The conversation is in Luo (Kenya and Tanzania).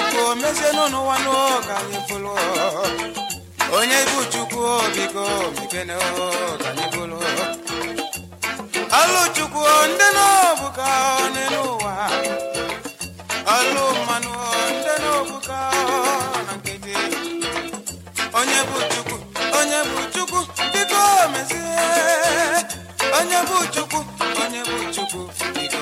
chukwu mesie n'ụlọ nwa n'oge anyị bụrụ onye bụ chukwu biko mebena oge anyị bụrụ alụ chukwu ndị n'ọbụ ka ọ dị n'ụwa alụ mmanụ ndị n'ọbụ ka ọ na nkeji onye bụ chukwu onye bụ chukwu biko mesie onye bụ chukwu onye bụ chukwu biko